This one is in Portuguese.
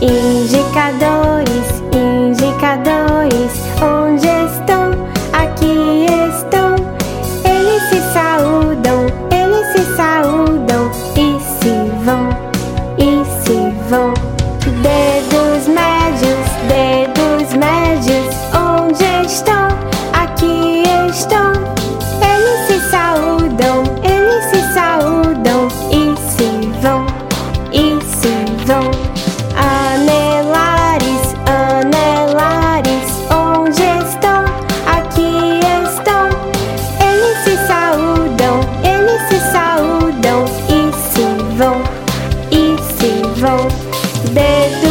Indicadores, e se vão. Dedo